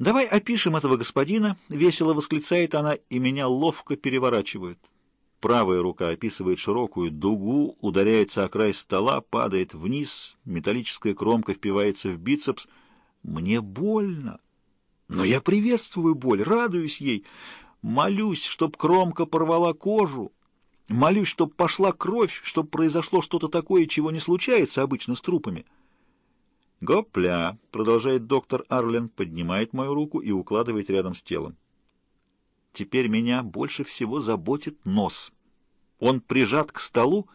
«Давай опишем этого господина», — весело восклицает она, и меня ловко переворачивают. Правая рука описывает широкую дугу, ударяется о край стола, падает вниз, металлическая кромка впивается в бицепс. Мне больно, но я приветствую боль, радуюсь ей, молюсь, чтоб кромка порвала кожу, молюсь, чтоб пошла кровь, чтоб произошло что-то такое, чего не случается обычно с трупами. «Гопля!» — продолжает доктор Арлен, поднимает мою руку и укладывает рядом с телом. Теперь меня больше всего заботит нос. Он прижат к столу,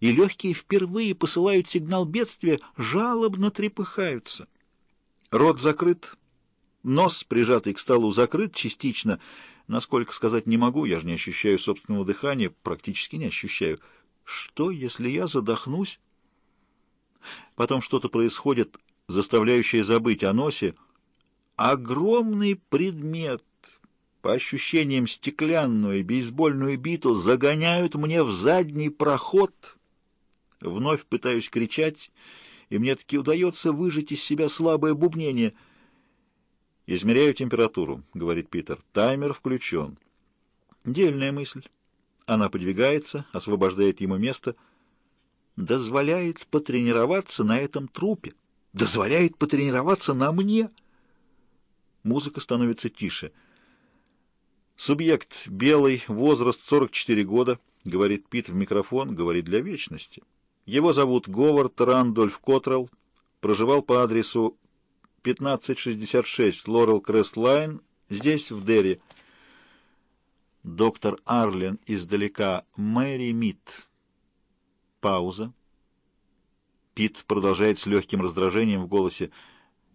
и легкие впервые посылают сигнал бедствия, жалобно трепыхаются. Рот закрыт, нос, прижатый к столу, закрыт частично. Насколько сказать не могу, я же не ощущаю собственного дыхания, практически не ощущаю. Что, если я задохнусь? Потом что-то происходит, заставляющее забыть о носе. Огромный предмет, по ощущениям стеклянную бейсбольную биту, загоняют мне в задний проход. Вновь пытаюсь кричать, и мне таки удается выжать из себя слабое бубнение. «Измеряю температуру», — говорит Питер. «Таймер включен». Дельная мысль. Она подвигается, освобождает ему место — дозволяет потренироваться на этом трупе, дозволяет потренироваться на мне. Музыка становится тише. Субъект белый, возраст 44 года, говорит Пит в микрофон, говорит для вечности. Его зовут Говард Рандольф Котрелл, проживал по адресу 1566 Лорел Крест Лайн, здесь, в Дерри. Доктор Арлен издалека Мэри Митт. Пауза. Пит продолжает с легким раздражением в голосе.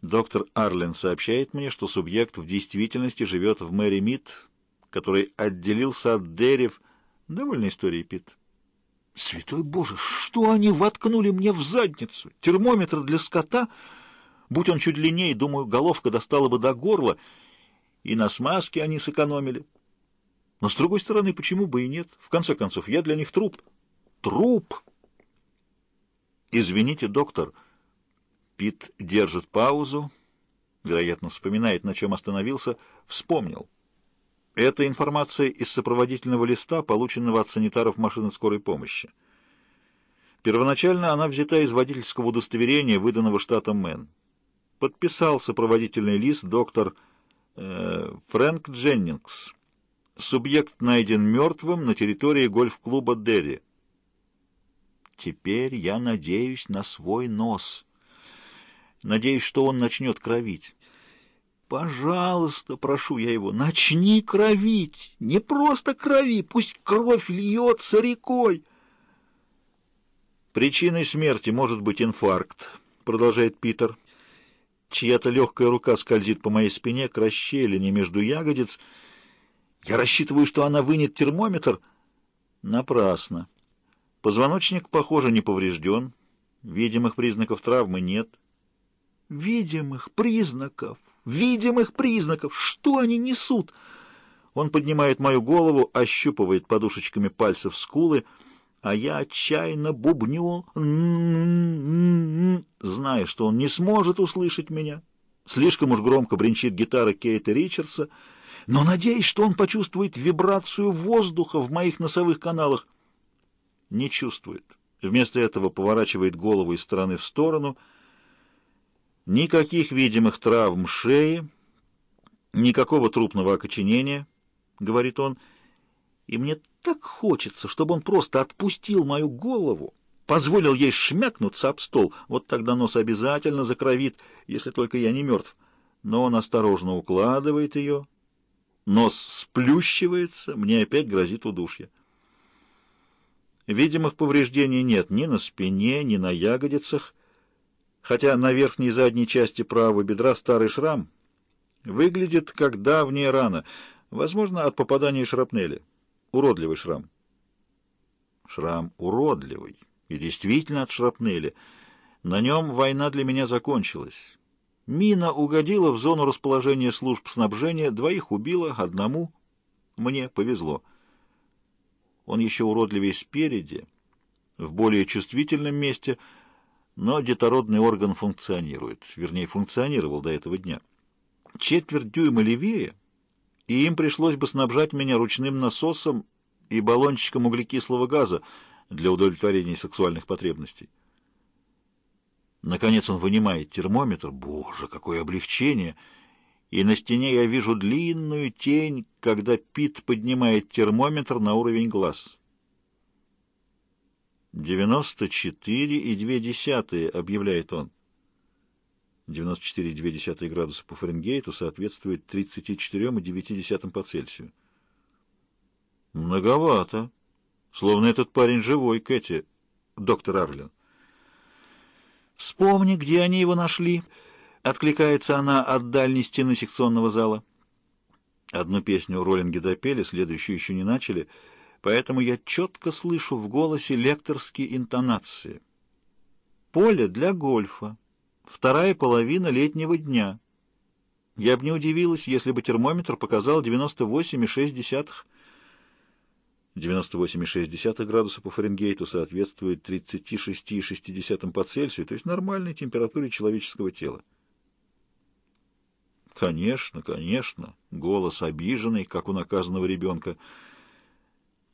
Доктор Арлен сообщает мне, что субъект в действительности живет в Мэри Мит, который отделился от Дерев. Довольно истории, Пит. Святой Боже, что они воткнули мне в задницу? Термометр для скота? Будь он чуть длиннее, думаю, головка достала бы до горла, и на смазке они сэкономили. Но, с другой стороны, почему бы и нет? В конце концов, я для них труп. Труп! «Извините, доктор». Пит держит паузу, вероятно, вспоминает, на чем остановился, вспомнил. Это информация из сопроводительного листа, полученного от санитаров машины скорой помощи. Первоначально она взята из водительского удостоверения, выданного штатом Мэн. Подписал сопроводительный лист доктор э, Фрэнк Дженнингс. Субъект найден мертвым на территории гольф-клуба «Дерри». Теперь я надеюсь на свой нос. Надеюсь, что он начнет кровить. Пожалуйста, прошу я его, начни кровить. Не просто крови, пусть кровь льется рекой. Причиной смерти может быть инфаркт, продолжает Питер. Чья-то легкая рука скользит по моей спине к расщелине между ягодиц. Я рассчитываю, что она вынет термометр. Напрасно. Позвоночник, похоже, не поврежден. Видимых признаков травмы нет. Видимых признаков! Видимых признаков! Что они несут? Он поднимает мою голову, ощупывает подушечками пальцев скулы, а я отчаянно бубню, зная, что он не сможет услышать меня. Слишком уж громко бренчит гитара Кейта Ричардса, но надеюсь, что он почувствует вибрацию воздуха в моих носовых каналах не чувствует. Вместо этого поворачивает голову из стороны в сторону. Никаких видимых травм шеи, никакого трупного окоченения, говорит он. И мне так хочется, чтобы он просто отпустил мою голову, позволил ей шмякнуться об стол. Вот тогда нос обязательно закровит, если только я не мертв. Но он осторожно укладывает ее. Нос сплющивается, мне опять грозит удушье. Видимых повреждений нет ни на спине, ни на ягодицах, хотя на верхней и задней части правого бедра старый шрам выглядит как давняя рана, возможно, от попадания шрапнели. Уродливый шрам. Шрам уродливый и действительно от шрапнели. На нем война для меня закончилась. Мина угодила в зону расположения служб снабжения, двоих убила, одному мне повезло. Он еще уродливее спереди, в более чувствительном месте, но детородный орган функционирует, вернее, функционировал до этого дня. четверть дюйма левее, и им пришлось бы снабжать меня ручным насосом и баллончиком углекислого газа для удовлетворения сексуальных потребностей. Наконец он вынимает термометр. Боже, какое облегчение! И на стене я вижу длинную тень, когда Пит поднимает термометр на уровень глаз. «Девяносто четыре и две десятые», — объявляет он. 94,2 градуса по Фаренгейту соответствует 34,9 по Цельсию. Многовато. Словно этот парень живой, Кэти, доктор Арлен. «Вспомни, где они его нашли», — откликается она от дальней стены секционного зала. Одну песню роллинги допели, следующую еще не начали, поэтому я четко слышу в голосе лекторские интонации. «Поле для гольфа» вторая половина летнего дня. Я бы не удивилась, если бы термометр показал 98,6 98,6 градуса по Фаренгейту соответствует 36,6 по Цельсию, то есть нормальной температуре человеческого тела. Конечно, конечно, голос обиженный, как у наказанного ребенка.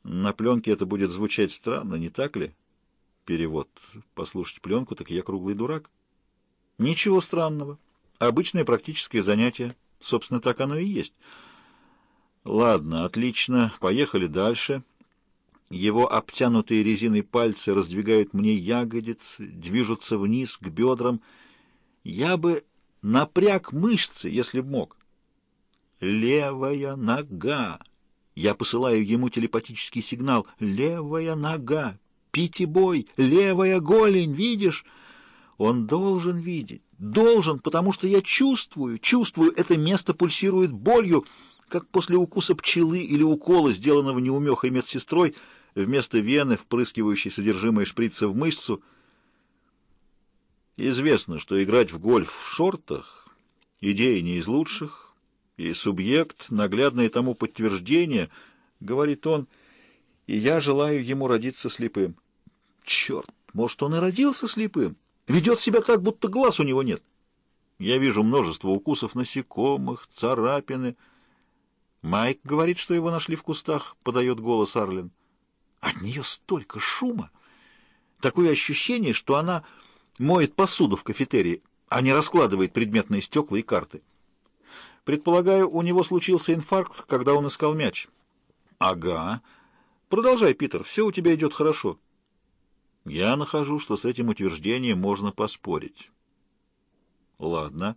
На пленке это будет звучать странно, не так ли? Перевод. Послушать пленку, так я круглый дурак. Ничего странного. Обычное практическое занятие. Собственно, так оно и есть. Ладно, отлично. Поехали дальше. Его обтянутые резиной пальцы раздвигают мне ягодицы, движутся вниз к бедрам. Я бы напряг мышцы, если б мог. Левая нога. Я посылаю ему телепатический сигнал. Левая нога. Питибой. Левая голень. Видишь? Он должен видеть, должен, потому что я чувствую, чувствую, это место пульсирует болью, как после укуса пчелы или укола, сделанного неумехой медсестрой, вместо вены, впрыскивающей содержимое шприца в мышцу. Известно, что играть в гольф в шортах — идея не из лучших, и субъект, наглядное тому подтверждение, говорит он, и я желаю ему родиться слепым. Черт, может, он и родился слепым? Ведет себя так, будто глаз у него нет. Я вижу множество укусов насекомых, царапины. Майк говорит, что его нашли в кустах, подает голос Арлен. От нее столько шума. Такое ощущение, что она моет посуду в кафетерии, а не раскладывает предметные стекла и карты. Предполагаю, у него случился инфаркт, когда он искал мяч. Ага. Продолжай, Питер, все у тебя идет хорошо. Я нахожу, что с этим утверждением можно поспорить. Ладно.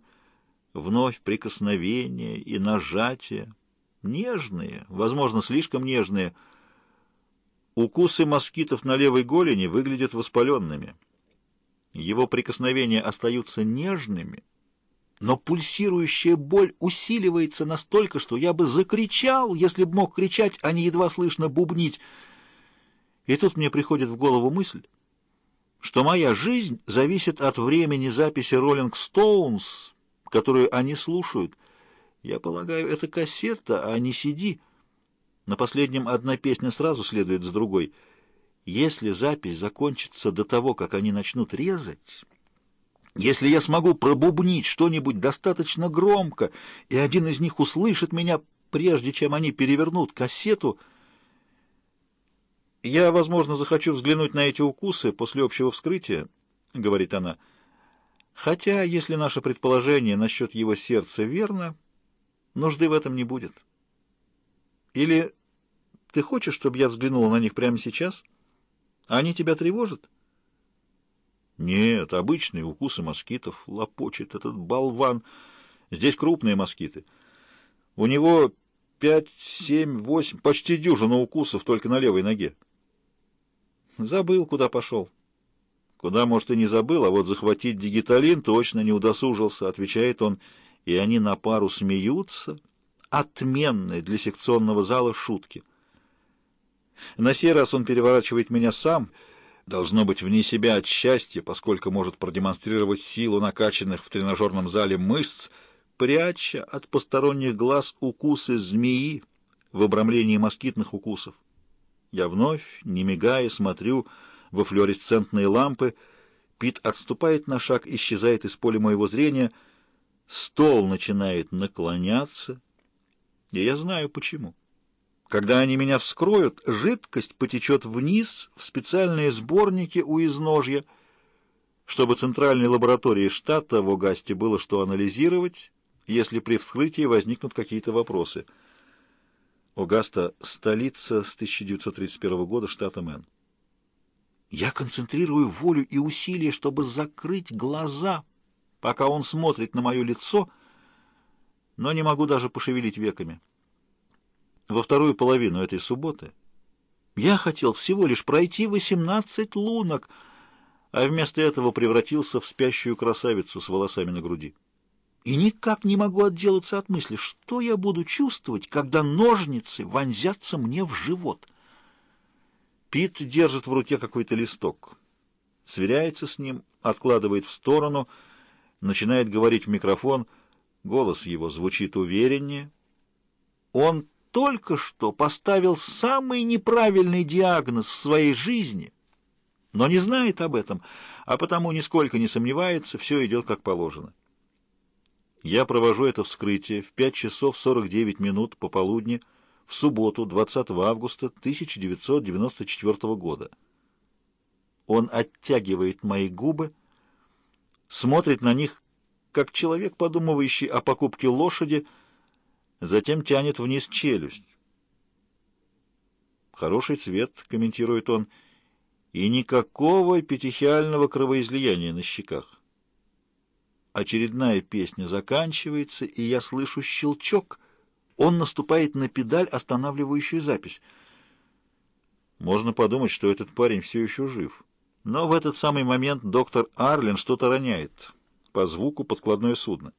Вновь прикосновения и нажатия. Нежные, возможно, слишком нежные. Укусы москитов на левой голени выглядят воспаленными. Его прикосновения остаются нежными, но пульсирующая боль усиливается настолько, что я бы закричал, если бы мог кричать, а не едва слышно бубнить. И тут мне приходит в голову мысль, что моя жизнь зависит от времени записи «Роллинг Стоунс», которую они слушают. Я полагаю, это кассета, а не CD. На последнем одна песня сразу следует с другой. Если запись закончится до того, как они начнут резать... Если я смогу пробубнить что-нибудь достаточно громко, и один из них услышит меня, прежде чем они перевернут кассету, «Я, возможно, захочу взглянуть на эти укусы после общего вскрытия», — говорит она. «Хотя, если наше предположение насчет его сердца верно, нужды в этом не будет. Или ты хочешь, чтобы я взглянула на них прямо сейчас? Они тебя тревожат?» «Нет, обычные укусы москитов. Лопочет этот болван. Здесь крупные москиты. У него пять, семь, восемь, почти дюжина укусов только на левой ноге». Забыл, куда пошел. Куда, может, и не забыл, а вот захватить дигиталин точно не удосужился, отвечает он, и они на пару смеются. Отменные для секционного зала шутки. На сей раз он переворачивает меня сам, должно быть вне себя от счастья, поскольку может продемонстрировать силу накачанных в тренажерном зале мышц, пряча от посторонних глаз укусы змеи в обрамлении москитных укусов. Я вновь, не мигая, смотрю во флуоресцентные лампы. Пит отступает на шаг, исчезает из поля моего зрения. Стол начинает наклоняться, и я знаю почему. Когда они меня вскроют, жидкость потечет вниз в специальные сборники у изножья, чтобы центральной лаборатории штата в Огасте было что анализировать, если при вскрытии возникнут какие-то вопросы. Огаста — столица с 1931 года штата Мэн. Я концентрирую волю и усилия, чтобы закрыть глаза, пока он смотрит на мое лицо, но не могу даже пошевелить веками. Во вторую половину этой субботы я хотел всего лишь пройти 18 лунок, а вместо этого превратился в спящую красавицу с волосами на груди. И никак не могу отделаться от мысли, что я буду чувствовать, когда ножницы вонзятся мне в живот. Пит держит в руке какой-то листок, сверяется с ним, откладывает в сторону, начинает говорить в микрофон, голос его звучит увереннее. Он только что поставил самый неправильный диагноз в своей жизни, но не знает об этом, а потому нисколько не сомневается, все идет как положено. Я провожу это вскрытие в 5 часов 49 минут пополудни в субботу, 20 августа 1994 года. Он оттягивает мои губы, смотрит на них, как человек, подумывающий о покупке лошади, затем тянет вниз челюсть. «Хороший цвет», — комментирует он, — «и никакого петехиального кровоизлияния на щеках». Очередная песня заканчивается, и я слышу щелчок. Он наступает на педаль, останавливающую запись. Можно подумать, что этот парень все еще жив. Но в этот самый момент доктор Арлен что-то роняет. По звуку подкладное судно.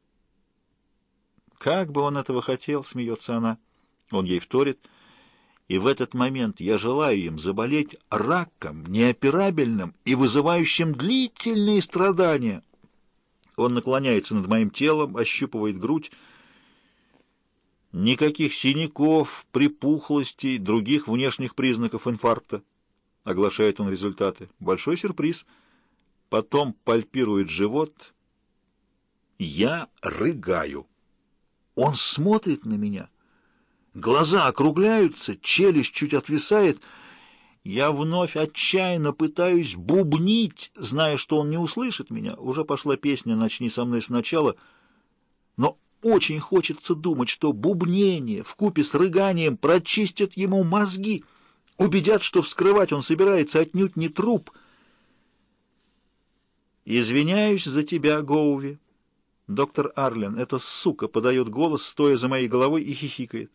«Как бы он этого хотел!» — смеется она. Он ей вторит. И в этот момент я желаю им заболеть раком, неоперабельным и вызывающим длительные страдания. Он наклоняется над моим телом, ощупывает грудь. Никаких синяков, припухлостей, других внешних признаков инфаркта. Оглашает он результаты. Большой сюрприз. Потом пальпирует живот. Я рыгаю. Он смотрит на меня. Глаза округляются, челюсть чуть отвисает — я вновь отчаянно пытаюсь бубнить, зная, что он не услышит меня. Уже пошла песня «Начни со мной сначала», но очень хочется думать, что бубнение вкупе с рыганием прочистят ему мозги, убедят, что вскрывать он собирается отнюдь не труп. «Извиняюсь за тебя, Гоуви». Доктор Арлен, эта сука, подает голос, стоя за моей головой и хихикает.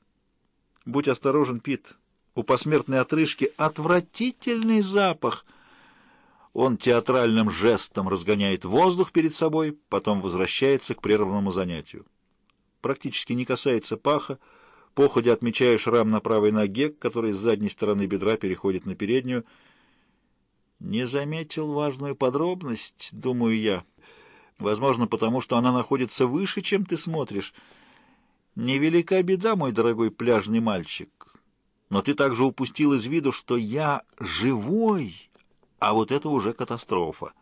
«Будь осторожен, Пит». У посмертной отрыжки отвратительный запах. Он театральным жестом разгоняет воздух перед собой, потом возвращается к прерванному занятию. Практически не касается паха, походя отмечая шрам на правой ноге, который с задней стороны бедра переходит на переднюю. Не заметил важную подробность, думаю я. Возможно, потому что она находится выше, чем ты смотришь. Невелика беда, мой дорогой пляжный мальчик. Но ты также упустил из виду, что я живой, а вот это уже катастрофа.